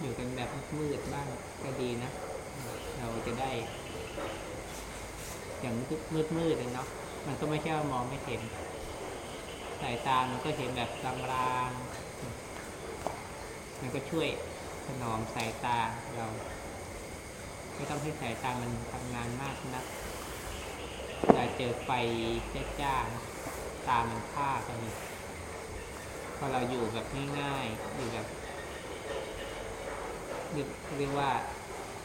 อยู่กันแบบมืดบ้างก็ดีนะ เราจะได้ อย่างมืดมืดเลยเนาะมันก็ไม่ใช่ว่ามองไม่เห็นสายตามันก็เห็นแบบลางๆมันก็ช่วยถนอมสายตาเราไม่ต้องให้สายตามันทำงานมากนักเวลาเจอไฟจ้าๆตามันผ้ากันพอเราอยู่แบบง่ายๆอยู่แบบ เรียกเรียกว่า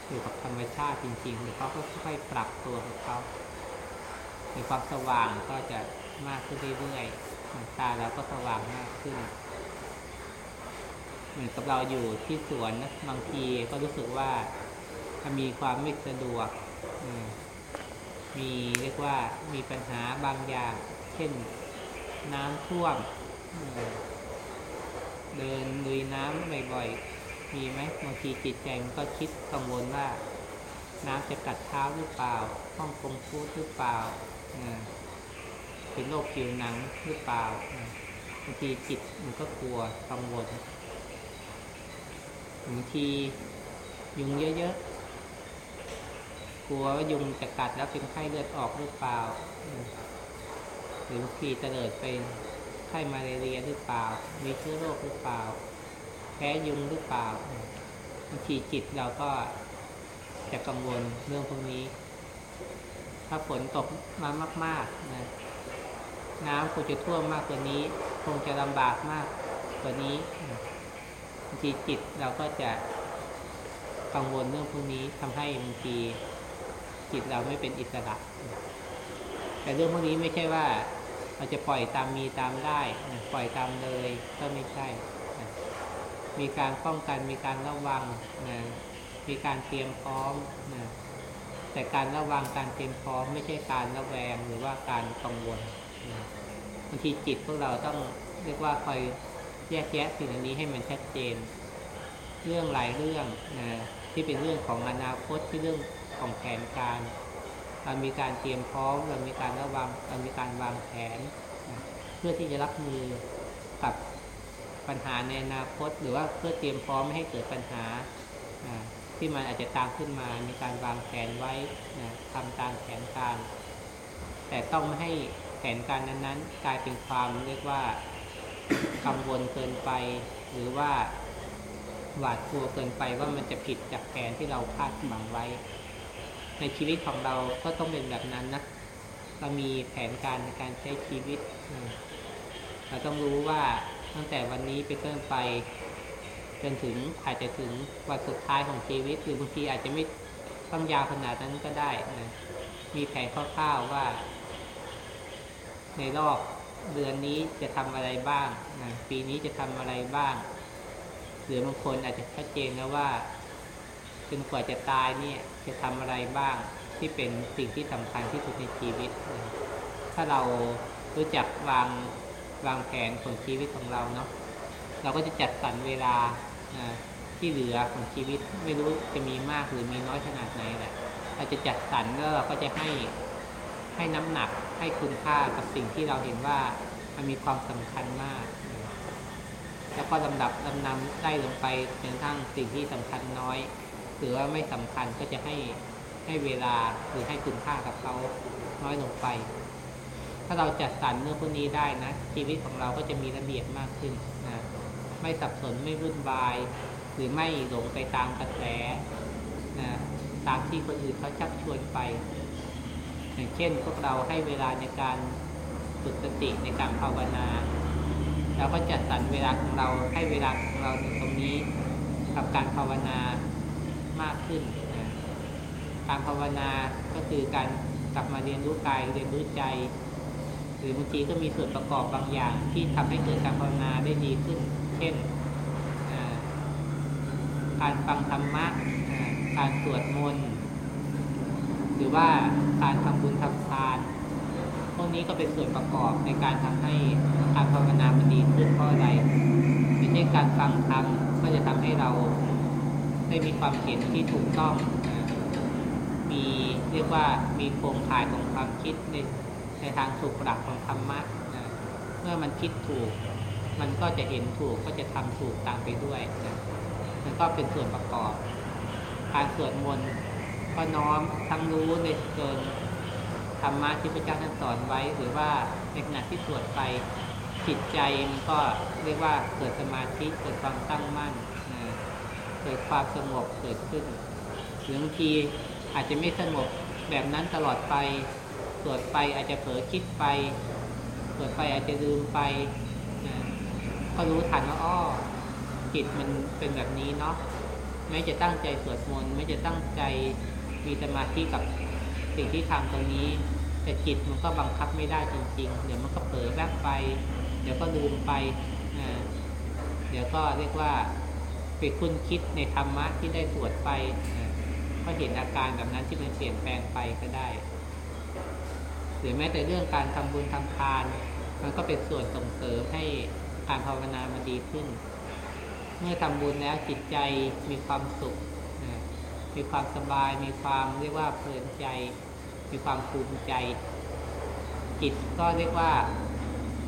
อยู่กับธรรมชาติจริงๆเดี๋ยวเขาก็ค่อยๆปรับตัวของเขาในความสว่างก็จะมากขึ้นเรื่อยๆตาเราก็สว่างมากขึ้น เหมือนกับเราอยู่ที่สวนนะบางทีก็รู้สึกว่าถ้ามีความไม่สะดวกมีเรียกว่ามีปัญหาบางอย่าง เช่นน้ำท่วมเดินลุยน้ำบ่อยๆ มีไหมบางทีจิตใจมันก็คิดกังวลว่า น้ำจะกัดเท้าหรือเปล่าห้องคงฟูดหรือเปล่าเป็นโรคผิวหนังหรือเปล่าบางทีจิตมันก็กลัวกังวลบางทียุงเยอะๆกลัวว่ายุงจะกัดแล้วเป็นไข้เลือดออกหรือเปล่าหรือบางทีเตลิดเป็นไข้มาเรียหรือเปล่า มีเชื้อโรคหรือเปล่า แพ้ยุงหรือเปล่าบางทีจิตเราก็จะกังวลเรื่องพวกนี้ ถ้าฝนตกมามากๆนะน้ำคงจะท่วมมากกว่านี้ คงจะลำบากมากกว่านี้บางทีจิตเราก็จะกังวลเรื่องพวกนี้ทำให้บางทีจิตเราไม่เป็นอิสระ แต่เรื่องพวกนี้ไม่ใช่ว่าเราจะปล่อยตามมีตามได้ ปล่อยตามเลยก็ไม่ใช่ มีการป้องกันมีการระวังนะมีการเตรียมพร้อมนะแต่การระวังการเตรียมพร้อมไม่ใช่การระแวงหรือว่าการกังวลบางทีจิตพวกเราต้องเรียกว่าคอยแยกแยะสิ่งนี้ให้มันชัดเจน เรื่องหลายเรื่องนะที่เป็นเรื่องของอนาคตที่เรื่องของแผนการเรามีการเตรียมพร้อมเรามีการระวังเรามีการวางแผนนะเพื่อที่จะรับมือกับ ปัญหาในอนาคต หรือว่าเพื่อเตรียมพร้อมไม่ให้เกิดปัญหาที่มันอาจจะตามขึ้นมา มีการวางแผนไว้นะทำตามแผนการ แต่ต้องไม่ให้แผนการนั้นๆ กลายเป็นความเรียกว่ากังวลเกินไป หรือว่าหวาดกลัวเกินไปว่ามันจะผิดจากแผนที่เราคาดหวังไว้ ในชีวิตของเราก็ต้องเป็นแบบนั้นนะเรามีแผนการในการใช้ชีวิต เราต้องรู้ว่า ตั้งแต่วันนี้ไปต้นไป จนถึงอาจจะถึงวันสุดท้ายของชีวิตหรือบางทีอาจจะไม่ต้องยาวขนาดนั้นก็ได้นะมีแผนคร่าวๆว่า ในรอบเดือนนี้จะทำอะไรบ้างนะปีนี้จะทำอะไรบ้าง หรือบางคนอาจจะชัดเจนนะว่าจนกว่าจะตายเนี่ยจะทำอะไรบ้างที่เป็นสิ่งที่สำคัญที่สุดในชีวิตนะถ้าเรารู้จักวาง วางแผนของชีวิตของเราเนาะเราก็จะจัดสรรเวลาที่เหลือของชีวิตไม่รู้จะมีมากหรือมีน้อยขนาดไหนแหละเราจะจัดสรรแล้วเราก็จะให้ให้น้ำหนักให้คุณค่ากับสิ่งที่เราเห็นว่ามันมีความสำคัญมาก แล้วก็ลำดับลำนำได้ลงไปจนทั้งสิ่งที่สำคัญน้อย หรือว่าไม่สำคัญก็จะให้ให้เวลาหรือให้คุณค่ากับเขาน้อยลงไป ถ้าเราจัดสรรเรื่องพวกนี้ได้นะ ชีวิตของเราก็จะมีระเบียบมากขึ้นนะไม่สับสนไม่วุ่นวาย หรือไม่หลงไปตามกระแสนะตามที่คนอื่นเขาชักชวนไป อย่างเช่นพวกเราให้เวลาในการฝึกสติในการภาวนาเราก็จัดสรรเวลาของเราให้เวลาของเราในตรงนี้กับการภาวนามากขึ้นนะการภาวนาก็คือการกลับมาเรียนรู้กายเรียนรู้ใจ หรือบางทีก็มีส่วนประกอบบางอย่างที่ทำให้เกิดการภาวนาได้ดีขึ้น เช่นการฟังธรรมะการสวดมนต์หรือว่าการทำบุญทำทาน พวกนี้ก็เป็นส่วนประกอบในการทำให้การภาวนามันดีขึ้นเพราะอะไรไม่ใช่การฟังธรรมก็จะทำให้เราได้มีความเห็นที่ถูกต้อง มีเรียกว่ามีโครงข่ายของความคิดใน ในทางถูกหลักของธรรมะเมื่อมันคิดถูก มันก็จะเห็นถูกก็จะทำถูกตามไปด้วยนะมันก็เป็นส่วนประกอบ การสวดมนต์ก็น้อมทั้งรู้ในเกินธรรมะที่พระเจ้าท่านสอนไว้ หรือว่าในขณะที่สวดไปจิตใจมันก็เรียกว่าเกิดสมาธิเกิดความตั้งมั่นนะเกิดความสงบเกิดขึ้นหรือบางทีอาจจะไม่สงบแบบนั้นตลอดไป สวดไปอาจจะเผลอคิดไป สวดไปอาจจะลืมไปนะก็รู้ทันว่าอ้อจิตมันเป็นแบบนี้เนาะไม่จะตั้งใจสวดมนต์ไม่จะตั้งใจมีสมาธิกับสิ่งที่ทำตรงนี้ แต่จิตมันก็บังคับไม่ได้จริง ๆ เดี๋ยวมันก็เผลอแวบไป เดี๋ยวก็ลืมไปนะเดี๋ยวก็เรียกว่าไปคุ้นคิดในธรรมะที่ได้สวดไปนะก็เห็นอาการแบบนั้นที่มันเปลี่ยนแปลงไปก็ได้ รือแม้แต่เรื่องการทำบุญทำทาน มันก็เป็นส่วนส่งเสริมให้การภาวนามันดีขึ้น เมื่อทำบุญแล้วจิตใจมีความสุข มีความสบาย มีความเรียกว่าเพลินใจ มีความภูมิใจ จิตก็เรียกว่า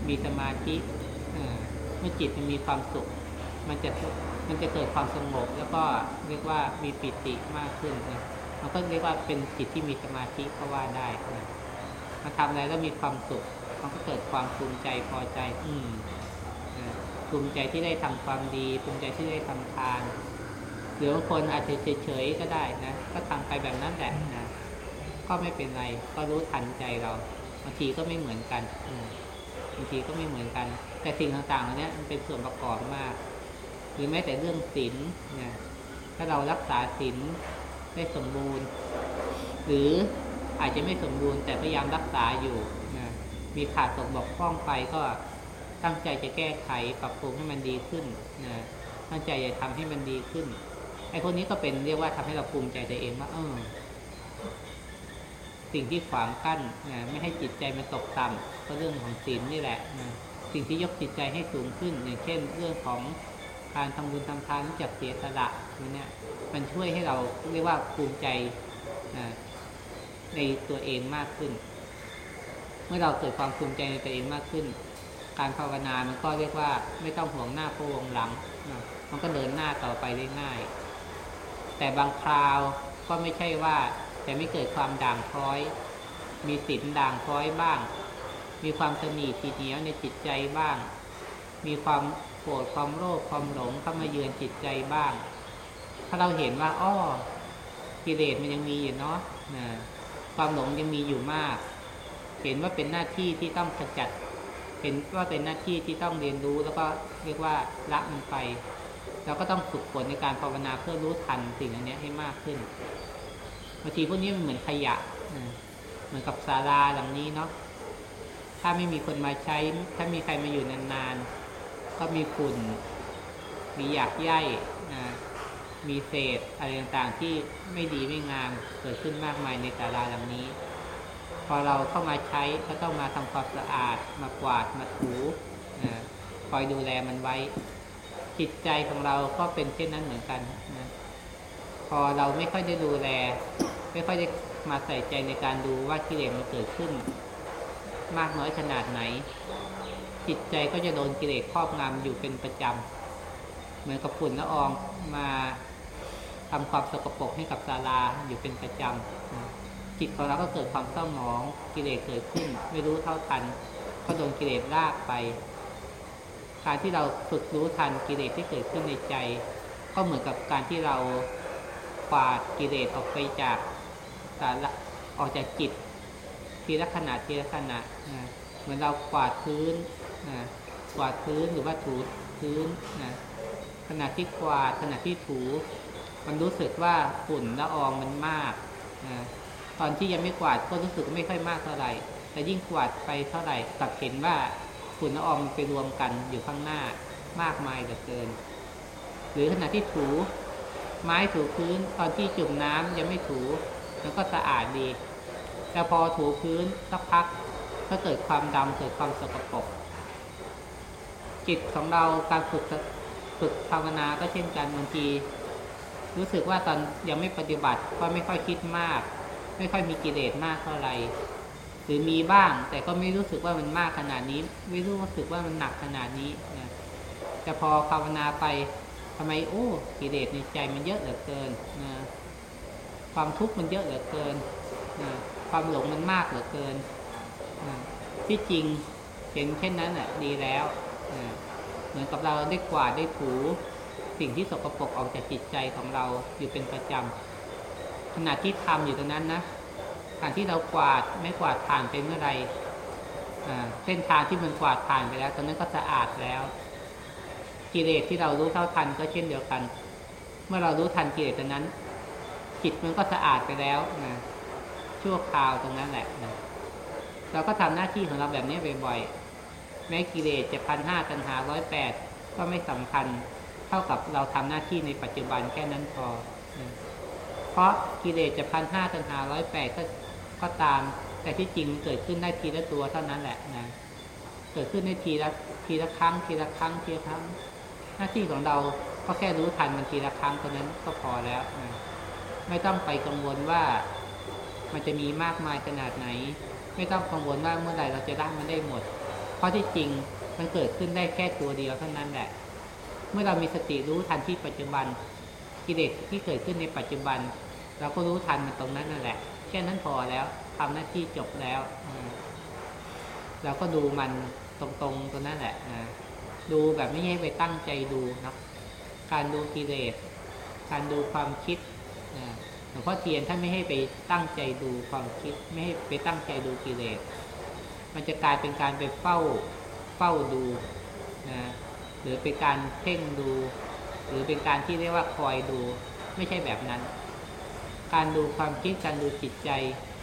มีสมาธิเมื่อจิตมันมีความสุข มันจะมันจะเกิดความสงบแล้วก็เรียกว่ามีปิติมากขึ้นนะมันก็เรียกว่าเป็นจิตที่มีสมาธิก็ว่าได้นะ มาทำอะไรแล้วมีความสุขมันก็เกิดความภูมิใจพอใจ อืมภูมิใจที่ได้ทำความดี ภูมิใจที่ได้ทำทาน หรือบางคนอาจจะเฉยๆก็ได้นะ ก็ทำไปแบบนั้นแหละนะ ก็ไม่เป็นไร ก็รู้ทันใจเรา บางทีก็ไม่เหมือนกันบางทีก็ไม่เหมือนกัน แต่สิ่งต่างๆเหล่านี้มันเป็นส่วนประกอบมาก หรือแม้แต่เรื่องศีลนะ ถ้าเรารักษาศีลได้สมบูรณ์ หรือ อาจจะไม่สมบูรณ์แต่พยายามรักษาอยู่นะมีขาดตกบกพร่องไปก็ตั้งใจจะแก้ไขปรับปรุงให้มันดีขึ้นนะตั้งใจจะทำให้มันดีขึ้นไอ้พวกนี้ก็เป็นเรียกว่าทำให้เราภูมิใจตัวเองว่าเออสิ่งที่ขวางกั้นนะไม่ให้จิตใจมันตกต่ำก็เรื่องของศีลนี่แหละนะสิ่งที่ยกจิตใจให้สูงขึ้น อย่างเช่น เรื่องของการทำบุญทำทานจากเสียสละเนี่ยมันช่วยให้เราเรียกว่าภูมิใจ ในตัวเองมากขึ้น เมื่อเราเกิดความภูมิใจในตัวเองมากขึ้น การภาวนา มันก็เรียกว่าไม่ต้องห่วงหน้าพวงหลังนะมันก็เดินหน้าต่อไปได้ง่าย แต่บางคราวก็ไม่ใช่ว่าแต่ไม่เกิดความด่างพร้อย มีสินด่างพร้อยบ้าง มีความสนีทีเหนียวในจิตใจบ้าง มีความโกรธความโลภความหลงเข้ามาเยือนจิตใจบ้าง ถ้าเราเห็นว่าอ้อกิเลสมันยังมีอยู่เนาะนะ ความหลงยังมีอยู่มาก เห็นว่าเป็นหน้าที่ที่ต้องขจัด เห็นว่าเป็นหน้าที่ที่ต้องเรียนรู้แล้วก็เรียกว่าละมันไป เราก็ต้องฝึกฝนในการภาวนาเพื่อรู้ทันสิ่งอันนี้ให้มากขึ้นบางทีพวกนี้มันเหมือนขยะเหมือนกับศาลาหลังนี้เนาะถ้าไม่มีคนมาใช้ ถ้ามีใครมาอยู่นานๆ ก็มีฝุ่น มีหยากใย มีเศษอะไรต่างๆที่ไม่ดีไม่งามเกิดขึ้นมากมายในศาลาหลังนี้ พอเราเข้ามาใช้ก็ต้องมาทำความสะอาด มากวาดมาถูคอยดูแลมันไว้ จิตใจของเราก็เป็นเช่นนั้นเหมือนกันนะพอเราไม่ค่อยได้ดูแล ไม่ค่อยได้มาใส่ใจในการดูว่ากิเลสมันเกิดขึ้น มากน้อยขนาดไหน จิตใจก็จะโดนกิเลสครอบงำอยู่เป็นประจำเหมือนกับฝุ่นละอองมา ทำความสกปรกให้กับศาลาอยู่เป็นประจำจิตของเราก็เกิดความเศร้าหมองกิเลสเกิดขึ้น ไม่รู้เท่าทันก็โดนกิเลสลากไป การที่เราฝึกรู้ทันกิเลสที่เกิดขึ้นในใจ ก็เหมือนกับการที่เราปาดกิเลสออกไปจากสาระออกจากจิต ทีละขณะทีละขณะนะเหมือนเรากวาดพื้นนะกวาดพื้นหรือว่าถูพื้นนะขณะที่กวาดขณะที่ถู มันรู้สึกว่าฝุ่นละอองมันมากนะตอนที่ยังไม่กวาดก็รู้สึกไม่ค่อยมากเท่าไหร่แต่ยิ่งกวาดไปเท่าไหร่กลับเห็นว่าฝุ่นละอองมันไปรวมกันอยู่ข้างหน้ามากมายเหลือเกิน หรือขณะที่ถูไม้ถูพื้นตอนที่จุ่มน้ำยังไม่ถูมันก็สะอาดดี แต่พอถูพื้นสักพักก็เกิดความดำเกิดความสกปรกจิตของเราการฝึกฝึกภาวนาก็เช่นกันบางที รู้สึกว่าตอนยังไม่ปฏิบัติก็ไม่ค่อยคิดมาก ไม่ค่อยมีกิเลสมากเท่าไหร่หรือมีบ้าง แต่ก็ไม่รู้สึกว่ามันมากขนาดนี้ ไม่รู้สึกว่ามันหนักขนาดนี้นะแต่พอภาวนาไปทำไมโอ้กิเลสในใจมันเยอะเหลือเกินนะความทุกข์มันเยอะเหลือเกินนะความหลงมันมากเหลือเกินนะที่จริงเห็นเช่นนั้นอะ ดีแล้วนะเหมือนกับเราได้กวาดได้ถู สิ่งที่สกปรกออกจากจิตใจของเราอยู่เป็นประจำขณะที่ทำอยู่ตรงนั้นนะขณะที่เรากวาดไม่กวาดผ่านไปเมื่อไรเส้นทางที่มันกวาดผ่านไปแล้วตรงนั้นก็สะอาดแล้ว กิเลสที่เรารู้เท่าทันก็เช่นเดียวกัน เมื่อเรารู้ทันกิเลสตรงนั้น จิตมันก็สะอาดไปแล้วนะชั่วคราวตรงนั้นแหละนะเราก็ทำหน้าที่ของเราแบบนี้บ่อยๆแม้กิเลสจะพันห้าตันหาร้อยแปดก็ไม่สำคัญ เท่ากับเราทำหน้าที่ในปัจจุบันแค่นั้นพอ เพราะกิเลสจะพันห้าตันหาร้อยแปดก็ก็ตาม แต่ที่จริงเกิดขึ้นได้ทีละตัวเท่านั้นแหละนะ เกิดขึ้นได้ทีละทีละครั้ง ทีละครั้งทีละครั้ง หน้าที่ของเราก็แค่รู้ทันมันทีละครั้งเท่านั้นก็พอแล้วนะไม่ต้องไปกังวลว่ามันจะมีมากมายขนาดไหน ไม่ต้องกังวลว่าเมื่อไหร่เราจะได้มันได้หมด เพราะที่จริงมันเกิดขึ้นได้แค่ตัวเดียวเท่านั้นแหละ เมื่อเรามีสติรู้ทันที่ปัจจุบันกิเลสที่เกิดขึ้นในปัจจุบัน เราก็รู้ทันมันตรงนั้นนั่นแหละ แค่นั้นพอแล้วทำหน้าที่จบแล้วเราก็ดูมันตรงๆตรงนั้นแหละนะดูแบบไม่ให้ไปตั้งใจดูนะการดูกิเลสการดูความคิดนะหลวงพ่อเทียนท่านไม่ให้ไปตั้งใจดูความคิด ไม่ให้ไปตั้งใจดูกิเลสมันจะกลายเป็นการไปเฝ้าเฝ้าดูนะ หรือเป็นการเพ่งดู หรือเป็นการที่เรียกว่าคอยดู ไม่ใช่แบบนั้น การดูความคิดการดูจิตใจ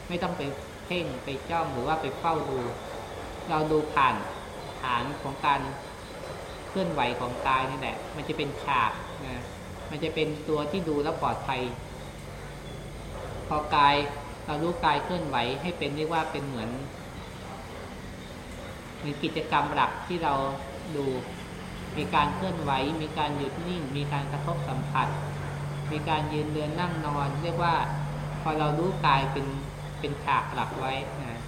ไม่ต้องไปเพ่งไปจ้องหรือว่าไปเฝ้าดู เราดูผ่านฐานของการเคลื่อนไหวของกายนี่แหละ มันจะเป็นฉากนะมันจะเป็นตัวที่ดูแล้วปลอดภัย พอกายเรารู้กายเคลื่อนไหวให้เป็นเรียกว่าเป็นเหมือนเหมือนกิจกรรมหลักที่เราดู มีการเคลื่อนไหว มีการหยุดนิ่ง มีการกระทบสัมผัส มีการยืนเดินนั่งนอน เรียกว่าพอเรารู้กายเป็นเป็นฉากหลักไว้นะ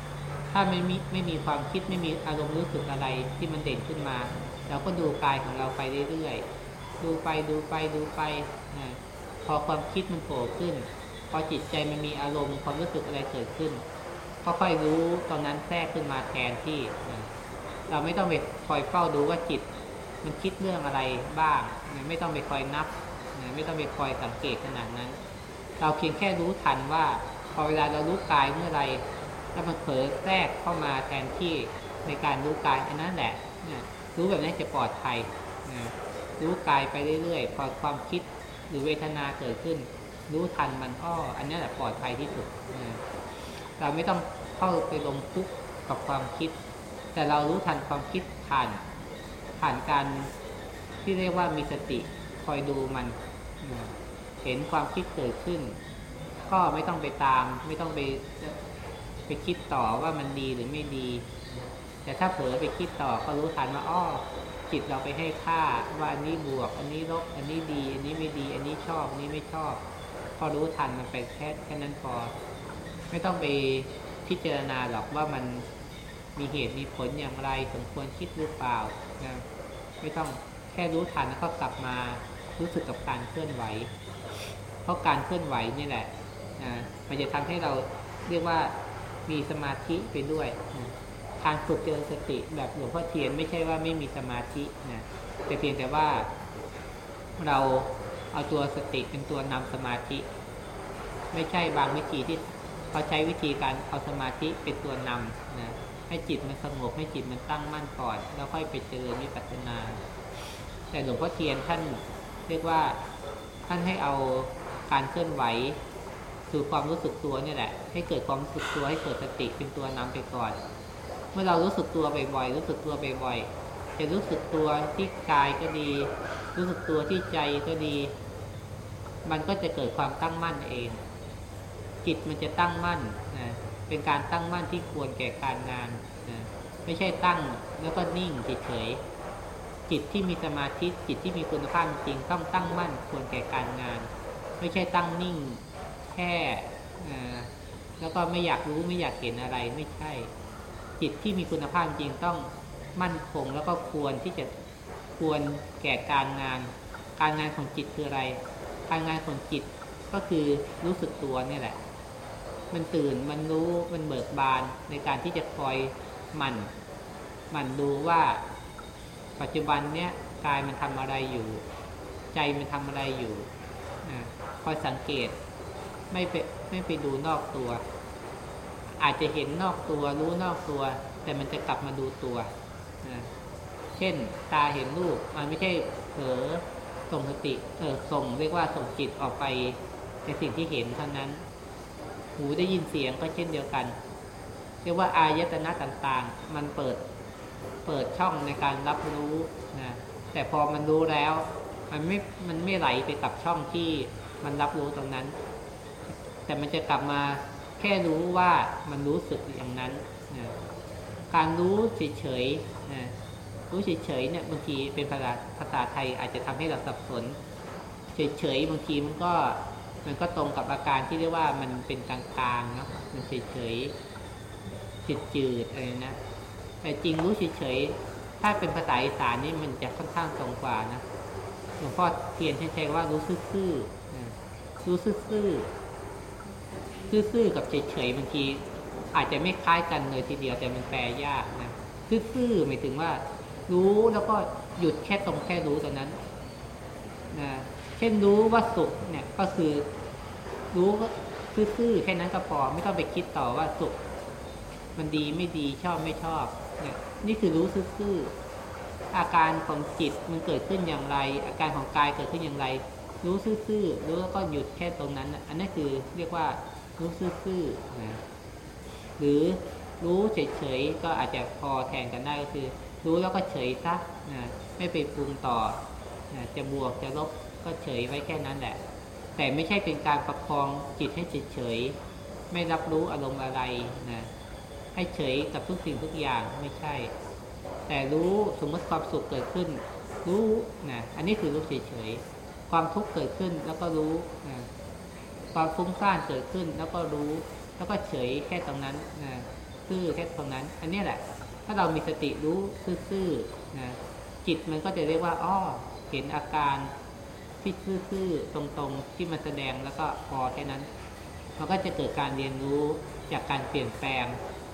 ถ้าไม่มีไม่มีความคิดไม่มีอารมณ์รู้สึกอะไรที่มันเด่นขึ้นมาเราก็ดูกายของเราไปเรื่อยๆดูไปดูไปดูไปนะพอความคิดมันโผล่ขึ้น พอจิตใจมันมีอารมณ์ความรู้สึกอะไรเกิดขึ้นก็ค่อยรู้ตอนนั้นแทรกขึ้นมาแทนที่นะเราไม่ต้องไปคอยเฝ้าดูว่าจิต มันคิดเรื่องอะไรบ้างไม่ต้องไปคอยนับไม่ต้องไปคอยสังเกตขนาดนั้น เราเพียงแค่รู้ทันว่า พอเวลาเรารู้กายเมื่อไรแล้วมันเผลอแทรกเข้ามาแทนที่ในการรู้กายอันนั้นแหละรู้แบบนี้จะปลอดภัยรู้กายไปเรื่อยๆ พอความคิดหรือเวทนาเกิดขึ้น รู้ทันมันอ้ออันนี้แหละปลอดภัยที่สุดเราไม่ต้องเข้าไปลงทุกข์กับความคิด แต่เรารู้ทันความคิดผ่าน ผ่านการที่เรียกว่ามีสติคอยดูมัน เห็นความคิดเกิดขึ้น ก็ไม่ต้องไปตาม ไม่ต้องไปไปคิดต่อว่ามันดีหรือไม่ดี แต่ถ้าเผลอไปคิดต่อก็รู้ทันว่าอ้อจิตเราไปให้ค่าว่าอันนี้บวก อันนี้ลบ อันนี้ดี อันนี้ไม่ดี อันนี้ชอบ อันนี้ไม่ชอบ พอรู้ทันมันไปแค่แค่นั้นพอ ไม่ต้องไปพิจารณาหรอกว่ามันมีเหตุมีผลอย่างไร สมควรคิดหรือเปล่า นะไม่ต้องแค่รู้ทันแล้วก็กลับมารู้สึกกับการเคลื่อนไหว เพราะการเคลื่อนไหวนี่แหละนะมันจะทำให้เราเรียกว่ามีสมาธิไปด้วยนะการฝึกเจริญสติแบบหลวงพ่อเทียนไม่ใช่ว่าไม่มีสมาธินะแต่เพียงแต่ว่าเราเอาตัวสติเป็นตัวนำสมาธิ ไม่ใช่บางวิธีที่เขาใช้วิธีการเอาสมาธิเป็นตัวนำนะ ให้จิตมันสงบให้จิตมันตั้งมั่นก่อน แล้วค่อยไปเจริญวิปัสสนา แต่หลวงพ่อเทียนท่านเรียกว่าท่านให้เอาการเคลื่อนไหวสู่ความรู้สึกตัวนี่แหละ ให้เกิดความรู้สึกตัวให้เกิดสติเป็นตัวนำไปก่อน เมื่อเรารู้สึกตัวบ่อยๆรู้สึกตัวบ่อยๆจะรู้สึกตัวที่กายก็ดี รู้สึกตัวที่ใจก็ดี มันก็จะเกิดความตั้งมั่นเองจิตมันจะตั้งมั่นนะ เป็นการตั้งมั่นที่ควรแก่การงานนะไม่ใช่ตั้งแล้วก็นิ่งเฉยๆจิตที่มีสมาธิจิตที่มีคุณภาพจริงต้องตั้งมั่นควรแก่การงาน ไม่ใช่ตั้งนิ่งแค่แล้วก็ไม่อยากรู้ไม่อยากเห็นอะไรไม่ใช่ จิตที่มีคุณภาพจริงต้องมั่นคงแล้วก็ควรที่จะควรแก่การงาน การงานของจิตคืออะไร การงานของจิตก็คือรู้สึกตัวนี่แหละ มันตื่นมันรู้มันเบิกบานในการที่จะคอยหมั่นหมั่นดูว่าปัจจุบันเนี้ยกายมันทำอะไรอยู่ ใจมันทำอะไรอยู่คอยสังเกตไม่ไปไม่ไปดูนอกตัว อาจจะเห็นนอกตัวรู้นอกตัว แต่มันจะกลับมาดูตัวเช่นตาเห็นรูปมันไม่ใช่เผลอส่งสติเออส่งเรียกว่าส่งจิตออกไปในสิ่งที่เห็นเท่านั้น หูได้ยินเสียงก็เช่นเดียวกัน เรียกว่าอายตนะต่างๆ มันเปิดเปิดช่องในการรับรู้นะแต่พอมันรู้แล้ว มันไม่มันไม่ไหลไปกับช่องที่มันรับรู้ตรงนั้น แต่มันจะกลับมาแค่รู้ว่ามันรู้สึกอย่างนั้นนะการรู้เฉยๆนะรู้เฉยๆเนี่ยบางทีเป็นภาษาภาษาไทยอาจจะทำให้เราสับสน เฉยๆบางทีมันก็ มันก็ตรงกับอาการที่เรียกว่ามันเป็นกลางๆเนาะมันเฉยๆจืดๆอะไรนะแต่จริงรู้เฉยๆถ้าเป็นภาษาอีสานนี่มันจะค่อนข้างตรงกว่านะหลวงพ่อเทียนใช้ว่ารู้ซื่อๆรู้ซื่อๆซื่อๆกับเฉยๆบางทีอาจจะไม่คล้ายกันเลยทีเดียวแต่มันแปลยากนะซื่อๆหมายถึงว่า รู้แล้วก็หยุดแค่ตรงแค่รู้ตรงนั้นนะ เช่นรู้ว่าสุขเนี่ยก็คือรู้ก็ซื่อๆแค่นั้นก็พอไม่ต้องไปคิดต่อว่าสุข มันดีไม่ดีชอบไม่ชอบ เนี่ย นี่คือรู้ซื่อๆอาการของจิตมันเกิดขึ้นอย่างไร อาการของกายเกิดขึ้นอย่างไร รู้ซื่อๆรู้แล้วก็หยุดแค่ตรงนั้น อันนั้นคือเรียกว่ารู้ซื่อๆนะหรือรู้เฉยๆก็อาจจะพอแทนกันได้ก็คือ รู้แล้วก็เฉยซะนะไม่ไปปรุงต่อนะจะบวกจะลบ ก็เฉยไว้แค่นั้นแหละ แต่ไม่ใช่เป็นการประคองจิตให้เฉยๆไม่รับรู้อารมณ์อะไรนะให้เฉยกับทุกสิ่งทุกอย่างไม่ใช่ แต่รู้สมมติความสุขเกิดขึ้น รู้นะอันนี้คือรู้เฉยๆความทุกข์เกิดขึ้นแล้วก็รู้นะความฟุ้งซ่านเกิดขึ้นแล้วก็รู้ แล้วก็เฉยแค่ตรงนั้นนะซื่อแค่ตรงนั้น อันนี้แหละ ถ้าเรามีสติรู้ซื่อๆนะจิตมันก็จะเรียกว่าอ้อเห็นอาการ ที่ซื่อๆตรงๆที่มันแสดงแล้วก็พอแค่นั้น มันก็จะเกิดการเรียนรู้จากการเปลี่ยนแปลง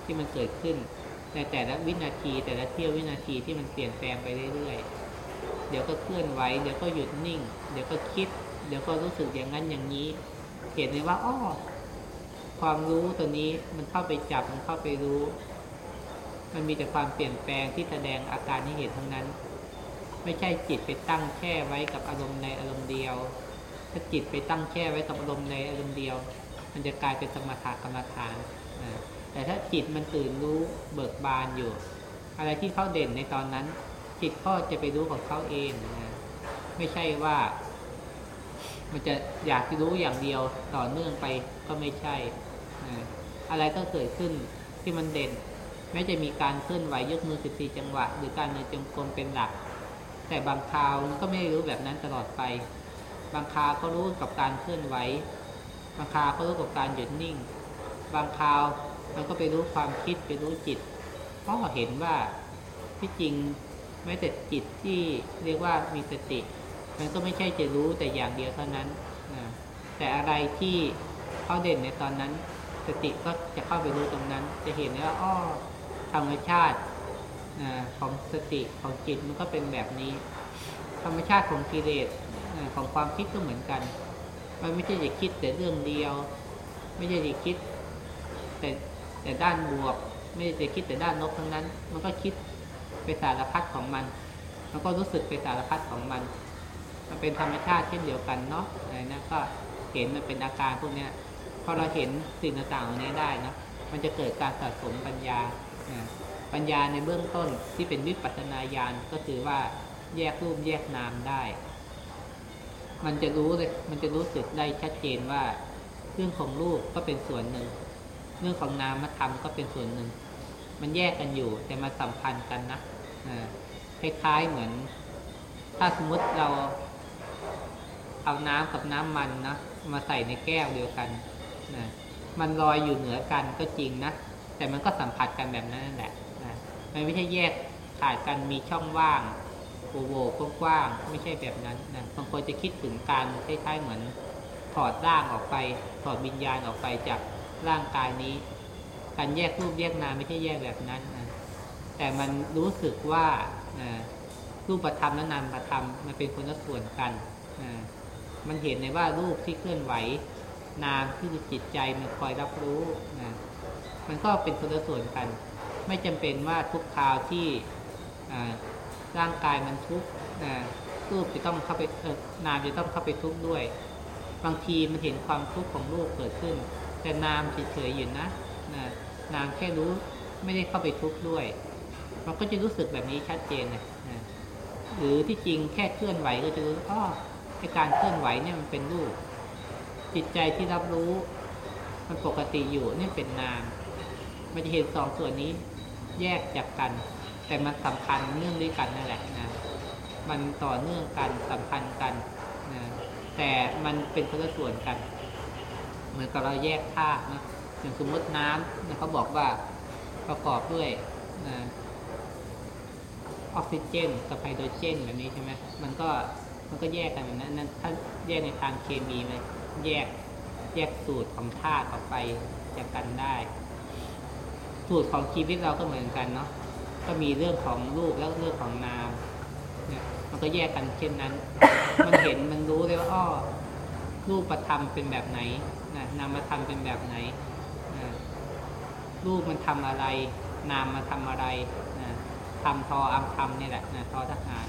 ที่มันเกิดขึ้นในแต่ละวินาที แต่ละเที่ยววินาทีที่มันเปลี่ยนแปลงไปเรื่อยๆ เดี๋ยวก็เคลื่อนไหวเดี๋ยวก็หยุดนิ่ง เดี๋ยวก็คิด เดี๋ยวก็รู้สึกอย่างนั้นอย่างนี้ เห็นเลยว่าอ้อความรู้ตัวนี้มันเข้าไปจับมันเข้าไปรู้ มันมีแต่ความเปลี่ยนแปลงที่แสดงอาการที่เห็นทั้งนั้น ไม่ใช่จิตไปตั้งแช่ไว้กับอารมณ์ในอารมณ์เดียว ถ้าจิตไปตั้งแช่ไว้กับอารมณ์ในอารมณ์เดียว มันจะกลายเป็นสมถะกรรมฐานแต่ถ้าจิตมันตื่นรู้เบิกบานอยู่ อะไรที่เขาเด่นในตอนนั้น จิตก็จะไปรู้ของเขาเองนะไม่ใช่ว่า มันจะอยากรู้อย่างเดียวต่อเนื่องไปก็ไม่ใช่อะไรก็เกิดขึ้นที่มันเด่นแม้จะมีการเคลื่อนไหวยกมือ14จังหวะ หรือการเดินจงกรมเป็นหลัก แต่บางคราวก็ไม่รู้แบบนั้นตลอดไป บางคราวก็รู้กับการเคลื่อนไหว บางคราวก็รู้กับการหยุดนิ่ง บางคราวมันก็ไปรู้ความคิดไปรู้จิต เพราะเห็นว่าที่จริงแม้แต่จิตที่เรียกว่ามีสติ มันก็ไม่ใช่จะรู้แต่อย่างเดียวเท่านั้นนะแต่อะไรที่เขาเด่นในตอนนั้น สติก็จะเข้าไปรู้ตรงนั้น จะเห็นว่าอ้อธรรมชาติ ของสติของจิตมันก็เป็นแบบนี้ ธรรมชาติของกิเลสของความคิดก็เหมือนกัน มันไม่ใช่จะคิดแต่เรื่องเดียว ไม่ใช่จะคิด แต่แต่ด้านบวก ไม่ใช่จะคิดแต่ด้านลบทั้งนั้น มันก็คิดไปสารพัดของมัน มันก็รู้สึกไปสารพัดของมัน มันเป็นธรรมชาติเช่นเดียวกันเนาะอะไรนะก็เห็นมันเป็นอาการพวกนี้พอเราเห็นสิ่งต่างๆนี้ได้นะมันจะเกิดการสะสมปัญญา ปัญญาในเบื้องต้นที่เป็นวิปัสสนาญาณก็คือว่าแยกรูปแยกนามได้ มันจะรู้เลยมันจะรู้สึกได้ชัดเจนว่า เรื่องของรูปก็เป็นส่วนหนึ่ง เรื่องของนามธรรมก็เป็นส่วนหนึ่ง มันแยกกันอยู่แต่มาสัมพันธ์กันนะคล้ายๆเหมือน ถ้าสมมติเราเอาน้ำกับน้ำมันนะมาใส่ในแก้วเดียวกันนะมันลอยอยู่เหนือกันก็จริงนะ แต่มันก็สัมผัสกันแบบนั้นแหละ มันไม่ใช่แยกขาดกันมีช่องว่างโอโวกว้างๆไม่ใช่แบบนั้นนะบางคนจะคิดถึงการคล้ายๆเหมือนถอดร่างออกไปถอดวิญญาณออกไปจากร่างกายนี้ การแยกรูปแยกนามไม่ใช่แยกแบบนั้นนะแต่มันรู้สึกว่านะรูปธรรมและนามธรรมมันเป็นคนละส่วนกันนะมันเห็นในว่ารูปที่เคลื่อนไหวนามที่จิตใจมันคอยรับรู้นะมันก็เป็นคนละส่วนกัน ไม่จำเป็นว่าทุกคราวที่ร่างกายมันทุกข์รูปจะต้องเข้าไปนามจะต้องเข้าไปทุกข์ด้วย บางทีมันเห็นความทุกข์ของรูปเกิดขึ้น แต่นามเฉยๆอยู่นะนะนามแค่รู้ไม่ได้เข้าไปทุกข์ด้วย มันก็จะรู้สึกแบบนี้ชัดเจนนะนะหรือที่จริงแค่เคลื่อนไหวก็จะรู้อ๋อในการเคลื่อนไหวเนี่ยมันเป็นรูป จิตใจที่รับรู้ มันปกติอยู่นี่เป็นนาม มันจะเห็นสองส่วนนี้ แยกจากกัน แต่มันสัมพันธ์เนื่องด้วยกันนั่นแหละนะมันต่อเนื่องกันสัมพันธ์กันนะแต่มันเป็นคนละส่วนกันเหมือนกับเราแยกธาตุนะอย่างสมมติน้ำนะเขาบอกว่าประกอบด้วยนะออกซิเจนกับไฮโดรเจนแบบนี้ใช่ไหมมันก็มันก็แยกกันแบบนั้นนั้นถ้าแยกในทางเคมีมันแยกแยกสูตรของธาตุออกไปจากกันได้ สูตรของชีวิตเราก็เหมือนกันเนาะก็มีเรื่องของรูปแล้วเรื่องของนามเนี่ยมันก็แยกกันเช่นนั้น มันเห็นมันรู้เลยว่าอ้อรูปประธรรมเป็นแบบไหนนะนามธรรมเป็นแบบไหนนะรูปมันทำอะไร นามมาทำอะไรนะทำทออัมทำนี่แหละนะทอทหาร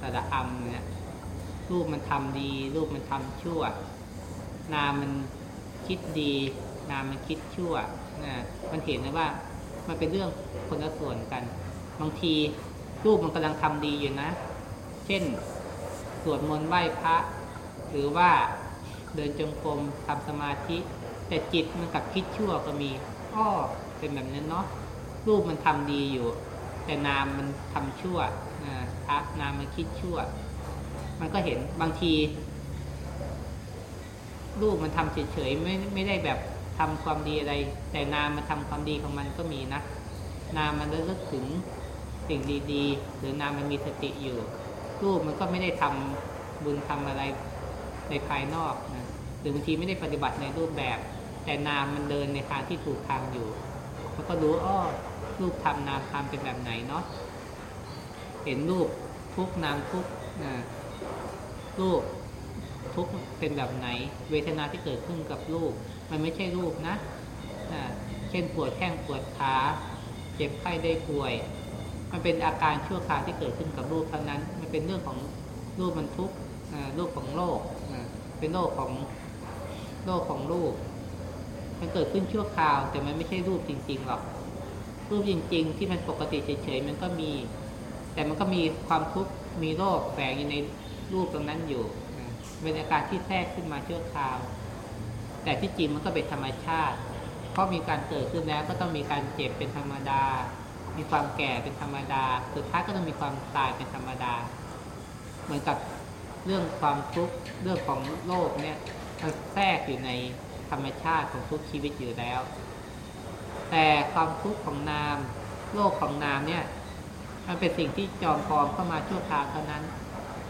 สระอัมเนี่ยรูปมันทำดี รูปมันทำชั่ว นามมันคิดดี นามมันคิดชั่ว นะมันเห็นนะว่ามันเป็นเรื่องคนละส่วนกัน บางทีรูปมันกำลังทำดีอยู่นะ เช่นสวดมนต์ไหว้พระ หรือว่าเดินจงกรมทำสมาธิ แต่จิตมันกับคิดชั่วก็มีอ้อเป็นแบบนั้นเนาะรูปมันทำดีอยู่ แต่นามมันทำชั่วนะพระนามมันคิดชั่ว มันก็เห็นบางทีรูปมันทำเฉยๆไม่ไม่ได้แบบ ทำความดีอะไร แต่นามมันทำความดีของมันก็มีนะ นามมันระลึกถึงสิ่งดีๆ หรือนามมันมีสติอยู่ รูปมันก็ไม่ได้ทำบุญทำอะไรในภายนอกนะหรือบางทีไม่ได้ปฏิบัติในรูปแบบ แต่นามมันเดินในทางที่ถูกทางอยู่มันก็รู้อ้อรูปทำนามทำเป็นแบบไหนเนาะเห็นรูปทุกนามทุกนะรูปทุกเป็นแบบไหน เวทนาที่เกิดขึ้นกับรูป มันไม่ใช่รูปนะเช่นปวดแข้งปวดขาเจ็บไข้ได้ป่วย มันเป็นอาการชั่วคราวที่เกิดขึ้นกับรูปเท่านั้น มันเป็นเรื่องของรูปมันทุกรูปของโลกเป็นโลกของโลกของรูป มันเกิดขึ้นชั่วคราว แต่มันไม่ใช่รูปจริงๆหรอก รูปจริง ๆ ที่มันปกติเฉยๆมันก็มี แต่มันก็มีความทุกข์มีโรคแฝงอยู่ในรูปตรงนั้นอยู่เป็นอาการที่แทรกขึ้นมาชั่วคราว แต่ที่จริงมันก็เป็นธรรมชาติ เพราะมีการเกิดขึ้นแล้วก็ต้องมีการเจ็บเป็นธรรมดา มีความแก่เป็นธรรมดา สุดท้ายก็ต้องมีความตายเป็นธรรมดา เหมือนกับเรื่องความทุกข์เรื่องของโลกเนี่ยมันแทรกอยู่ในธรรมชาติของทุกชีวิตอยู่แล้ว แต่ความทุกข์ของนาม โลกของนามเนี่ย มันเป็นสิ่งที่จอมพร้อมเข้ามาชั่วคราวเท่านั้น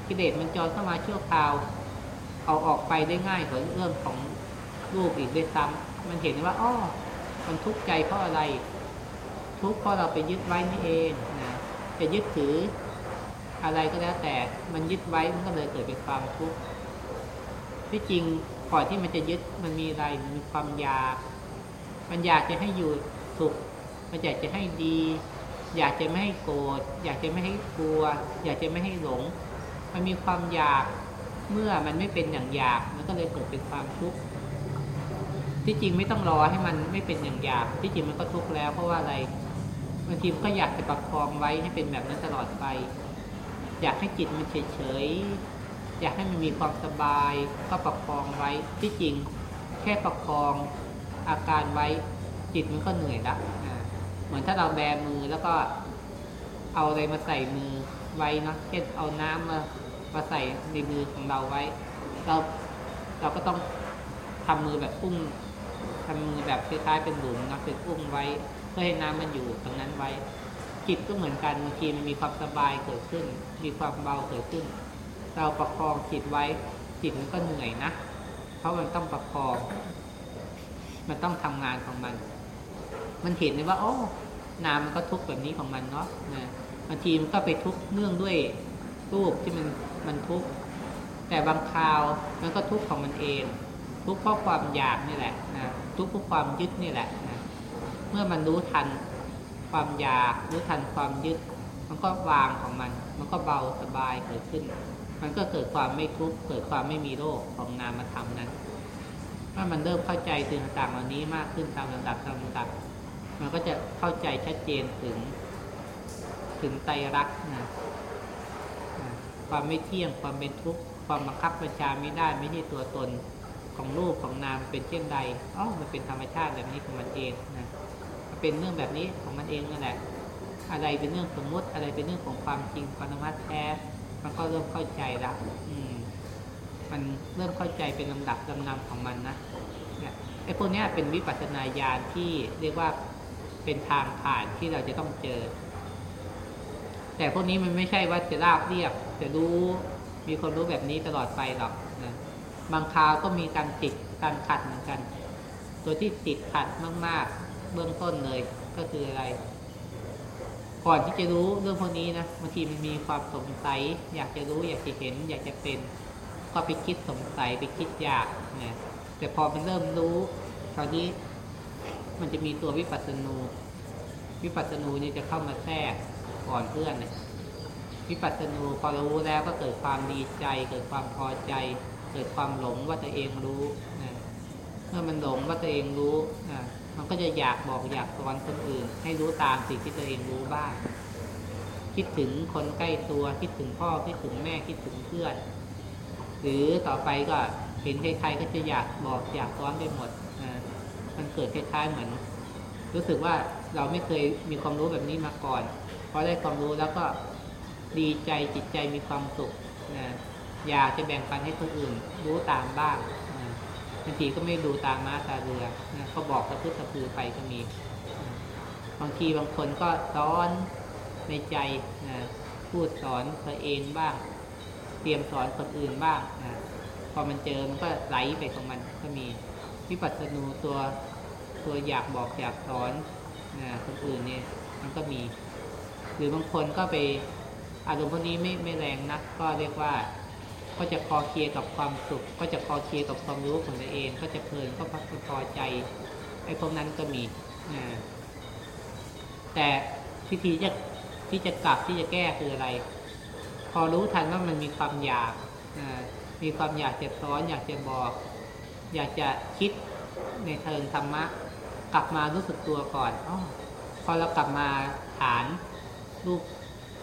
กิเลสมันจอมเข้ามาชั่วคราว เอาออกไปได้ง่ายกว่าเรื่องของ รูปอีกด้วยซ้ำมันเห็นว่าอ้อมันทุกข์ใจเพราะอะไร ทุกข์เพราะเราไปยึดไว้นี่เองนะจะยึดถืออะไรก็แล้วแต่ มันยึดไว้มันก็เลยเกิดเป็นความทุกข์ที่จริงก่อนที่มันจะยึดมันมีอะไรมันมีความอยาก มันอยากจะให้อยู่สุข มันอยากจะให้ดี อยากจะไม่ให้โกรธ อยากจะไม่ให้กลัว อยากจะไม่ให้หลง มันมีความอยาก เมื่อมันไม่เป็นอย่างอยาก มันก็เลยเกิดเป็นความทุกข์ ที่จริงไม่ต้องรอให้มันไม่เป็นอย่างอยากที่จริงมันก็ทุกข์แล้ว เพราะว่าอะไรบางทีมันก็อยากจะประคองไว้ให้เป็นแบบนั้นตลอดไป อยากให้จิตมันเฉยๆอยากให้มันมีความสบายก็ประคองไว้ที่จริงแค่ประคองอาการไว้จิตมันก็เหนื่อยละเหมือนถ้าเราแบมือแล้วก็เอาอะไรมาใส่มือไว้นะเช่นเอาน้ำมามาใส่ในมือของเราไว้ เราเราก็ต้องทำมือแบบอุ้ง ทำมือแบบคล้ายๆเป็นหลุมนะเป็นอุ้งไว้ เพื่อให้น้ำมันอยู่ตรงนั้นไว้ จิตก็เหมือนกันบางทีมันมีความสบายเกิดขึ้น มีความเบาเกิดขึ้น เราประคองจิตไว้ จิตมันก็เหนื่อยนะ เพราะมันต้องประคอง มันต้องทำงานของมัน มันเห็นเลยว่าโอ้นามมันก็ทุกข์แบบนี้ของมันเนาะนะบางทีมันก็ไปทุกข์เนื่องด้วยรูปที่มันมันทุกข์แต่บางคราวมันก็ทุกข์ของมันเอง ทุกข์เพราะความอยากนี่แหละนะ ทุกข์เพราะความยึดนี่แหละนะเมื่อมันรู้ทันความอยากรู้ทันความยึด มันก็วางของมัน มันก็เบาสบายเกิดขึ้น มันก็เกิดความไม่ทุกข์เกิดความไม่มีโรคของนามธรรมนั้นเมื่อมันเริ่มเข้าใจสิ่งต่างเหล่านี้มากขึ้นตามลำดับตามลำดับ มันก็จะเข้าใจชัดเจนถึง ถึงไตรลักษณ์นะความไม่เที่ยงความเป็นทุกข์ความบังคับบัญชาไม่ได้ไม่ใช่ตัวตน ของรูปของนามเป็นเช่นใดอ๋อมันเป็นธรรมชาติแบบนี้ของมันเองนะมันเป็นเรื่องแบบนี้ของมันเองนั่นแหละ อะไรเป็นเรื่องสมมติ อะไรเป็นเรื่องของความจริงปรมัตถ์แท้ มันก็เริ่มเข้าใจละอืม มันเริ่มเข้าใจเป็นลำดับลำนำของมันนะเนี่ยไอ้พวกนี้เป็นวิปัสสนาญาณที่เรียกว่าเป็นทางผ่านที่เราจะต้องเจอ แต่พวกนี้มันไม่ใช่ว่าจะราบเรียบจะรู้มีคนรู้แบบนี้ตลอดไปหรอกนะ บางคราวก็มีการติดการขัดเหมือนกัน ตัวที่ติดขัดมากๆ เบื้องต้นเลยก็คืออะไร ก่อนที่จะรู้เรื่องพวกนี้นะบางทีมันมีความสงสัย อยากจะรู้อยากจะเห็น อยากจะเป็น ก็ไปคิดสงสัยไปคิดอยากนะแต่พอมันเริ่มรู้คราวนี้มันจะมีตัววิปัสสนู วิปัสสนูนี่จะเข้ามาแทรกก่อนเพื่อนเลยวิปัสสนูพอรู้แล้วก็เกิดความดีใจ เกิดความพอใจ เกิดความหลงว่าตัวเองรู้นะเมื่อมันหลงว่าตัวเองรู้นะมันก็จะอยากบอกอยากสอนคนอื่น ให้รู้ตามสิ่งที่ตัวเองรู้บ้าง คิดถึงคนใกล้ตัวคิดถึงพ่อคิดถึงแม่คิดถึงเพื่อน หรือต่อไปก็เห็นใครๆก็จะอยากบอกอยากสอนไปหมดนะมันเกิดคล้ายๆเหมือน รู้สึกว่าเราไม่เคยมีความรู้แบบนี้มาก่อนพอได้ความรู้แล้วก็ดีใจจิตใจมีความสุขนะ อยากจะแบ่งปันให้คนอื่น รู้ตามบ้างบางทีก็ไม่ดูตามม้าตาเรือนะก็บอกกระพือตะพือไปก็มีบางทีบางคนก็สอนในใจนะพูดสอนตัวเองบ้าง เตรียมสอนคนอื่นบ้างนะพอมันเจอมันก็ไหลไปของมันก็มีวิปัสสนูตัวตัวอยากบอกอยากสอนนะคนอื่นเนี่ยมันก็มี หรือบางคนก็ไปอารมณ์พวกนี้ไม่ไม่แรงนักก็เรียกว่า ก็จะคอเคลียกับความสุข ก็จะคอเคลียกับความรู้ของตัวเอง ก็จะเพลินก็พักพอใจไอ้พวกนั้นก็มีนะแต่วิธีจะที่จะกลับที่จะแก้คืออะไร พอรู้ทันว่ามันมีความอยากมีความอยากจะสอนอยากจะบอก อยากจะคิดในเทิงธรรมะ กลับมารู้สึกตัวก่อนอพอเรากลับมาฐานรูป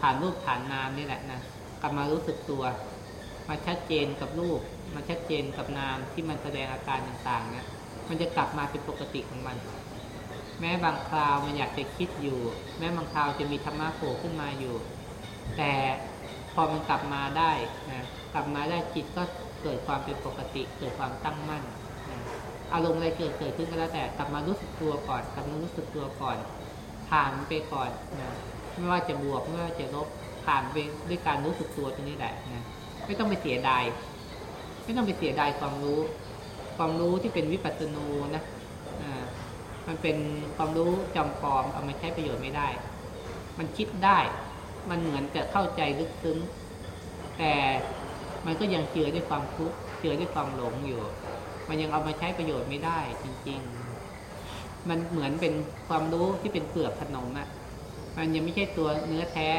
ฐานรูปฐานนามนี่แหละนะกลับมารู้สึกตัว มาชัดเจนกับรูปมาชัดเจนกับนามที่มันแสดงอาการต่างๆเนี่ยมันจะกลับมาเป็นปกติของมัน แม้บางคราวมันอยากจะคิดอยู่ แม้บางคราวจะมีธรรมะโผล่ขึ้นมาอยู่ แต่พอมันกลับมาได้นะกลับมาได้จิตก็เกิดความเป็นปกติ เกิดความตั้งมั่นนะอารมณ์อะไรเกิดเกิดขึ้นก็แล้วแต่กลับมารู้สึกตัวก่อนกลับมารู้สึกตัวก่อนผ่านไปก่อนนะไม่ว่าจะบวกไม่ว่าจะลบผ่านไปด้วยการรู้สึกตัวตรงนี้แหละนะ ไม่ต้องไปเสียดาย ไม่ต้องไปเสียดายความรู้ ความรู้ที่เป็นวิปัสสนูนะอ่ามันเป็นความรู้จำปลอมเอามาใช้ประโยชน์ไม่ได้ มันคิดได้ มันเหมือนจะเข้าใจลึกซึ้ง แต่มันก็ยังเจือด้วยความทุกข์เจือด้วยความหลงอยู่ มันยังเอามาใช้ประโยชน์ไม่ได้ จริง ๆ มันเหมือนเป็นความรู้ที่เป็นเปลือกขนมอะมันยังไม่ใช่ตัวเนื้อแท้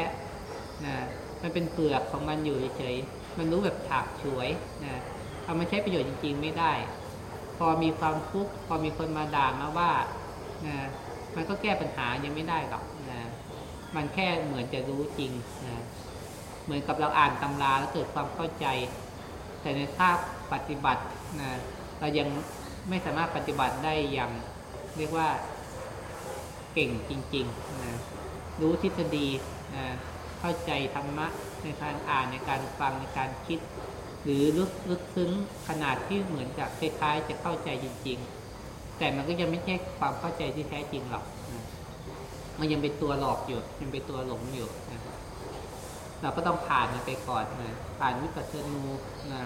นะมันเป็นเปลือกของมันอยู่เฉย มันรู้แบบฉาบฉวยนะเอามาใช้ประโยชน์จริง ๆ ไม่ได้ พอมีความทุกข์พอมีคนมาด่ามาว่านะมันก็แก้ปัญหายังไม่ได้หรอกนะมันแค่เหมือนจะรู้จริงนะเหมือนกับเราอ่านตำราแล้วเกิดความเข้าใจ แต่ในภาพปฏิบัตินะเรายังไม่สามารถปฏิบัติได้อย่างเรียกว่าเก่งจริงๆนะรู้ทฤษฎีนะ เข้าใจธรรมะในการอ่านในการฟังในการคิด หรือลึกลึกซึ้งขนาดที่เหมือนจะคล้ายๆจะเข้าใจจริง ๆ แต่มันก็ยังไม่ใช่ความเข้าใจที่แท้จริงหรอกมันยังเป็นตัวหลอกอยู่ยังเป็นตัวหลงอยู่นะเราก็ต้องผ่านมันไปก่อนนะผ่านวิปัสสนูนะ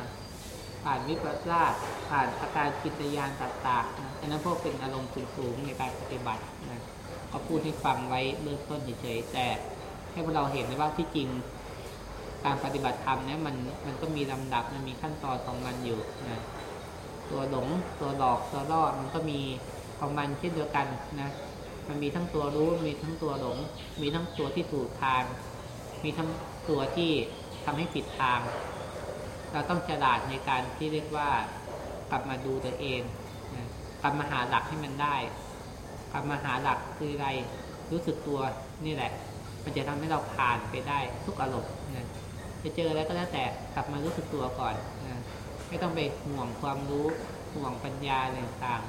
ผ่านวิปัสสนาผ่านอาการจิตยานต่างๆนะอันนั้นพวกเป็นอารมณ์สูงๆในการปฏิบัตินะก็พูดให้ฟังไว้เบื้องต้นเฉยๆแต่ ให้พวกเราเห็นได้ว่าที่จริงการปฏิบัติธรรมเนี่ยมันมันก็มีลำดับมันมีขั้นตอนของมันอยู่นะตัวหลงตัวหลอกตัวล่อมันก็มีของมันเช่นเดียวกันนะมันมีทั้งตัวรู้มีทั้งตัวหลง มีทั้งตัวที่ถูกทาง มีทั้งตัวที่ทำให้ผิดทาง เราต้องฉลาดในการที่เรียกว่ากลับมาดูตัวเองนะกลับมาหาหลักให้มันได้กลับมาหาหลักคืออะไรรู้สึกตัวนี่แหละ มันจะทำให้เราผ่านไปได้ทุกอารมณ์นะจะเจออะไรก็แล้วแต่กลับมารู้สึกตัวก่อนนะไม่ต้องไปห่วงความรู้ห่วงปัญญาอะไรต่าง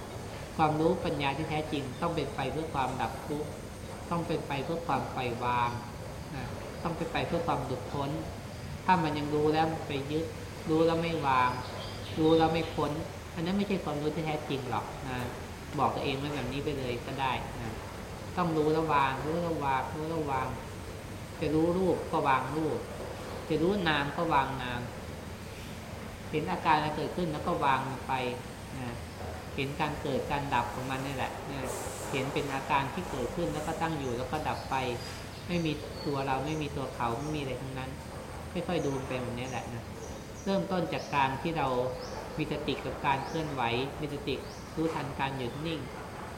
ๆความรู้ปัญญาที่แท้จริง ต้องเป็นไปเพื่อความดับทุกข์ต้องเป็นไปเพื่อความปล่อยวางนะต้องเป็นไปเพื่อความหลุดพ้น ถ้ามันยังรู้แล้วไปยึด รู้แล้วไม่วาง รู้แล้วไม่พ้นอันนั้นไม่ใช่ความรู้ที่แท้จริงหรอกนะบอกตัวเองไว้แบบนี้ไปเลยก็ได้นะ ต้องรู้แล้วาง รู้แล้วางรู้แล้วาง จะรู้รูปก็วางรูป จะรู้นามก็วางนาม เห็นอาการอะไรเกิดขึ้นแล้วก็วางไปนะเห็นการเกิดการดับของมันนี่แหละนะเห็นเป็นอาการที่เกิดขึ้นแล้วก็ตั้งอยู่แล้วก็ดับไป ไม่มีตัวเราไม่มีตัวเขาไม่มีอะไรทั้งนั้น ค่อยๆดูไปแบบนี้แหละนะเริ่มต้นจากการที่เรามีสติกับการเคลื่อนไหว มีสติรู้ทันการหยุดนิ่ง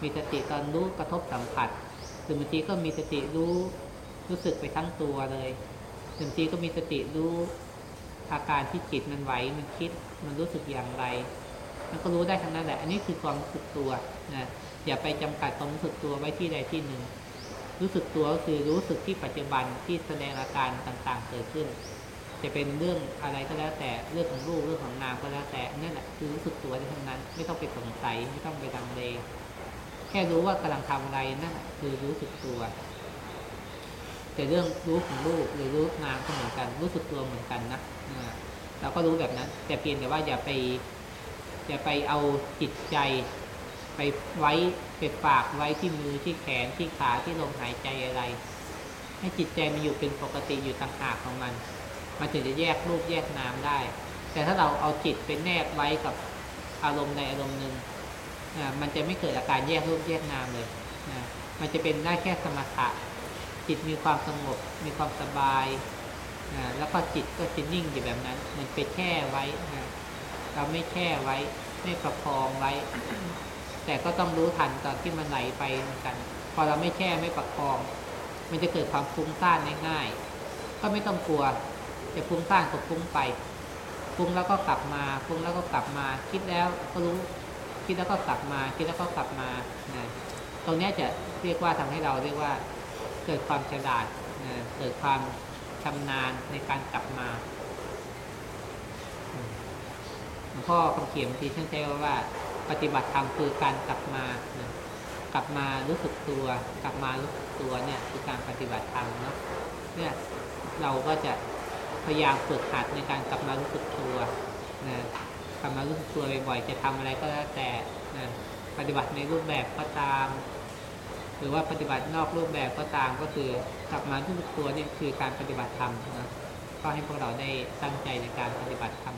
มีสติตอนรู้กระทบสัมผัส หรือบางทีก็มีสติรู้รู้สึกไปทั้งตัวเลยบางทีก็มีสติรู้อาการที่จิตมันไหวมันคิดมันรู้สึกอย่างไร มันก็รู้ได้ทั้งนั้นแหละ อันนี้คือความรู้สึกตัวนะอย่าไปจำกัดความรู้สึกตัวไว้ที่ใดที่หนึ่ง รู้สึกตัวก็คือรู้สึกที่ปัจจุบันที่แสดงอาการต่างๆเกิดขึ้น จะเป็นเรื่องอะไรก็แล้วแต่เรื่องของรูปเรื่องของนามก็แล้วแต่นั่นแหละคือรู้สึกตัวได้ทั้งนั้น ไม่ต้องไปสงสัยไม่ต้องไปดังเล แค่รู้ว่ากำลังทำอะไรนั่นคือรู้สึกตัวแต่เรื่องรู้ของรูปหรือรู้นามก็เหมือนกันรู้สึกตัวเหมือนกันนะเราก็รู้แบบนั้น แต่เพียงแต่ว่าอย่าไปอย่าไปเอาจิตใจไปไว้ไปฝากไว้ที่มือที่แขนที่ขาที่ลมหายใจอะไร ให้จิตใจมันอยู่เป็นปกติอยู่ต่างหากของมัน มันถึงจะแยกรูปแยกนามได้ แต่ถ้าเราเอาจิตไปแนบไว้กับอารมณ์ใดอารมณ์หนึ่ง มันจะไม่เกิดอาการแยกรูปแยกนามเลยนะมันจะเป็นได้แค่สมถะจิตมีความสงบ มีความสบายนะแล้วก็จิตก็จะนิ่งอยู่แบบนั้น มันไปแช่ไว้นะเราไม่แช่ไว้ ไม่ประคองไว้ แต่ก็ต้องรู้ทันตอนที่มันไหลไปเหมือนกัน พอเราไม่แช่ไม่ประคอง มันจะเกิดความฟุ้งซ่านง่ายๆก็ไม่ต้องกลัวจะฟุ้งซ่านก็ฟุ้งไปฟุ้งแล้วก็กลับมาฟุ้งแล้วก็กลับมาคิดแล้วก็รู้ คิดแล้วก็กลับมาคิดแล้วก็กลับมานะตรงนี้จะเรียกว่าทำให้เราเรียกว่าเกิดความฉลาดนะเกิดความชำนาญในการกลับมาหลวงพ่อคำเขียนทีท่านใช้ว่า ปฏิบัติธรรมคือการกลับมานะกลับมารู้สึกตัว กลับมารู้สึกตัวเนี่ยคือการปฏิบัติธรรมเนาะเนี่ยเราก็จะพยายามฝึกหัดในการกลับมารู้สึกตัวนะ กลับมารู้สึกตัวบ่อยๆ จะทำอะไรก็แล้วแต่นะปฏิบัติในรูปแบบก็ตาม หรือว่าปฏิบัตินอกรูปแบบก็ตามก็คือกลับมารู้สึกตัวนี่คือการปฏิบัติธรรมนะก็ให้พวกเราได้ตั้งใจในการปฏิบัติธรรม